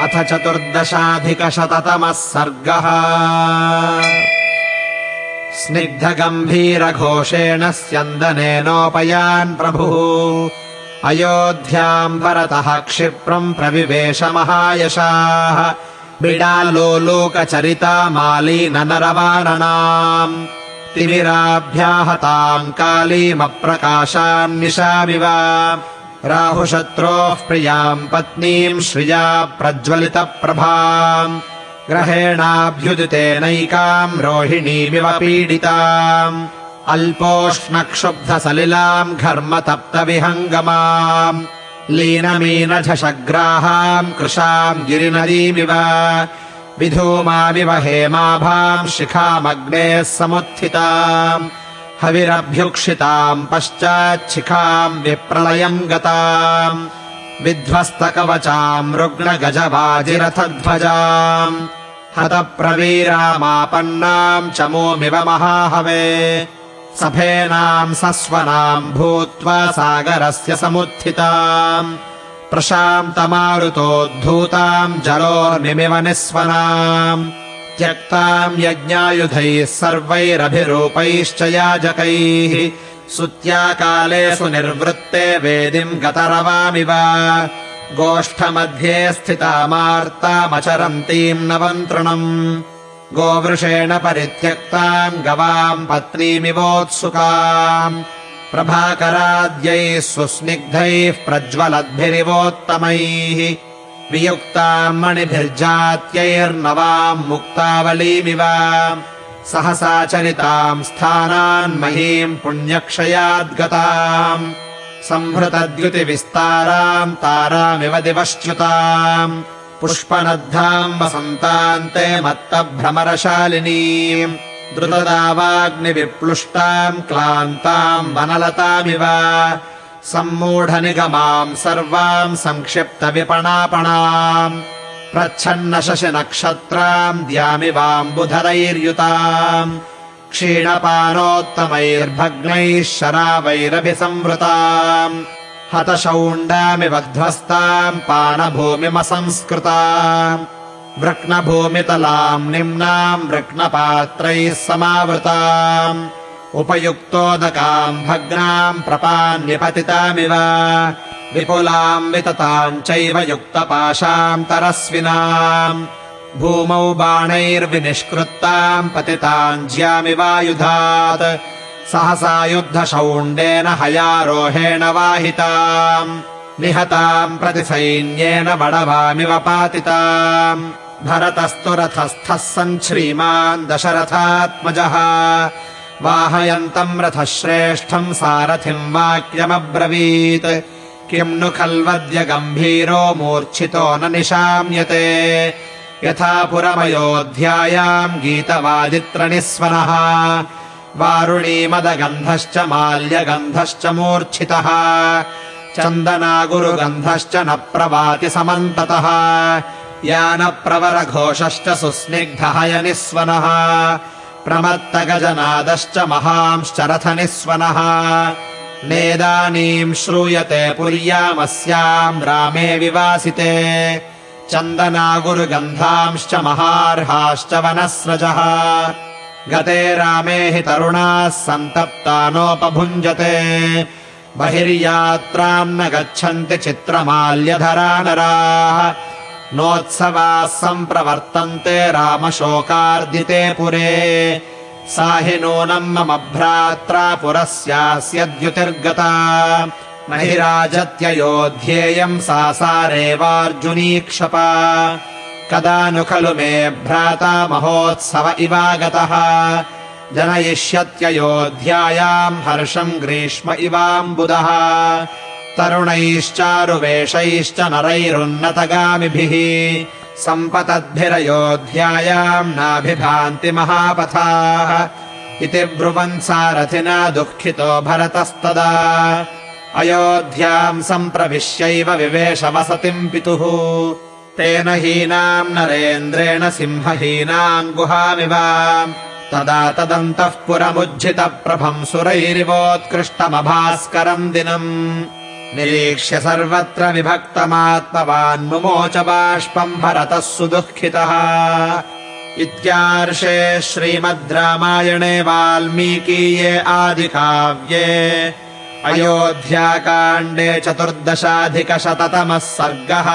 अथ चतुर्दशाधिकशततमः सर्गः। स्निग्धगम्भीरघोषेण स्यन्दनेनोपयान् प्रभुः। अयोध्याम् भरतः क्षिप्रम् प्रविवेश महायशाः। बिडालोलोकचरिता मालीन नरवाणनाम् तिमिराभ्याहताम् कालीमप्रकाशान्निशामिव राहुशत्रोः प्रियाम् पत्नीम् श्रिया प्रज्वलितप्रभाम्। ग्रहेणाभ्युदितेनैकाम् रोहिणीमिव पीडिताम्। अल्पोष्णक्षुब्धसलिलाम् घर्मतप्तविहङ्गमाम्। लीनमीनझषग्राहाम् कृशाम् गिरिनदीमिव। विधूमाविव हेमाभाम् शिखामग्नेः समुत्थिताम् हविरभ्युक्षिताम् पश्चाच्छिखाम् विप्रलयम् गताम् विध्वस्तकवचाम् रुग्णगजवाजिरथध्वजाम् हतप्रवीरामापन्नाम् चमोमिव महाहवे सफेनाम् सस्वनाम् भूत्वा सागरस्य समुत्थिताम् प्रशान्तमारुतोद्धूताम् जलोर्मिमिव निःस्वनाम् त्यक्ताम् यज्ञायुधैः सर्वैरभिरूपैश्च याजकैः। सुत्याकालेषु निर्वृत्ते वेदिम् गतरवामिव। गोष्ठमध्ये स्थितामार्तामचरन्तीम् नवन्तृणम्। गोवृषेण परित्यक्ताम् गवाम् पत्नीमिवोत्सुकाम्। प्रभाकराद्यैः सुस्निग्धैः प्रज्वलद्भिरिवोत्तमैः वियुक्ताम् मणिभिर्जात्यैर्नवाम् मुक्तावलीमिव। सहसा चरिताम् स्थानान्महीम् पुण्यक्षयाद्गताम्। संहृतद्युतिविस्ताराम् तारामिव दिवश्च्युताम्। पुष्पनद्धाम् वसन्तान्ते मत्तभ्रमरशालिनीम्। द्रुतदावाग्निविप्लुष्टाम् क्लान्ताम् वनलतामिव सम्मूढनिगमाम् सर्वाम् संक्षिप्तविपणापणाम् प्रच्छन्न शशिनक्षत्राम् द्यामिवाम्बुधरैर्युताम् क्षीणपानोत्तमैर्भग्नैः शरावैरभिसंवृताम् हतशौण्डामिव ध्वस्ताम् पाणभूमिमसंस्कृताम् वृक्णभूमितलाम् निम्नाम् वृक्णपात्रैः समावृताम् उपयुक्तोदकाम् भग्नाम् प्रपान्यपतितामिव विपुलाम् वितताम् चैव युक्तपाशाम् तरस्विनाम्। भूमौ बाणैर्विनिष्कृत्ताम् पतिताम् ज्यामिवायुधात् सहसा युद्धशौण्डेन हयारोहेण वाहिताम्। निहताम् प्रतिसैन्येन बडवामिव पातिताम्। भरतस्तु रथस्थः सन् श्रीमान् दशरथात्मजः वाहयन्तम् रथश्रेष्ठम् सारथिम् वाक्यमब्रवीत्। किम् नु खल्वद्य गम्भीरो मूर्च्छितो न निशाम्यते। यथा पुरमयोध्यायाम् गीतवादित्रनिस्वनः। वारुणीमदगन्धश्च माल्यगन्धश्च मूर्च्छितः। चन्दनागुरुगन्धश्च न प्रवाति समन्ततः। यानप्रवरघोषश्च सुस्निग्धहयनिस्वनः प्रमत्तगजनादश्च महांश्च रथनिस्वनः नेदानीम् श्रूयते पुर्यामस्याम् रामे विवासिते। चन्दनागुरुगन्धांश्च महार्हाश्च वनस्रजः। गते रामे हि तरुणाः सन्तप्ता नोपभुञ्जते बहिर्यात्राम् न गच्छन्ति चित्रमाल्यधरा नराः नोत्सवाः सम्प्रवर्तन्ते रामशोकार्दिते पुरे। सा हि नूनम् मम भ्रात्रा पुरस्यास्यद्युतिर्गता न हि राजत्ययोध्येयम् सा सारेवार्जुनीक्षपा कदा नु खलु मे भ्राता महोत्सव इवागतः। जनयिष्यत्ययोध्यायाम् हर्षम् ग्रीष्म इवाम्बुदः तरुणैश्चारुवेषैश्च नरैरुन्नतगामिभिः सम्पतद्भिरयोध्यायाम् नाभिभान्ति महापथाः। इति ब्रुवन् सारथिना दुःखितो भरतस्तदा। अयोध्याम् सम्प्रविश्यैव विवेश वसतिम् पितुः। तेन हीनाम् नरेन्द्रेण सिंहहीनाम् गुहामिव। तदा तदन्तः पुरमुज्झितप्रभम् सुरैरिवोत्कृष्टमभास्करम् दिनम् निरीक्ष्य सर्वत्र विभक्तमात्मवान् मुमोच बाष्पम् भरतः सुदुःखितः। इत्यार्षे श्रीमद् रामायणे वाल्मीकीये आदिकाव्ये। अयोध्याकाण्डे चतुर्दशाधिकशततमः सर्गः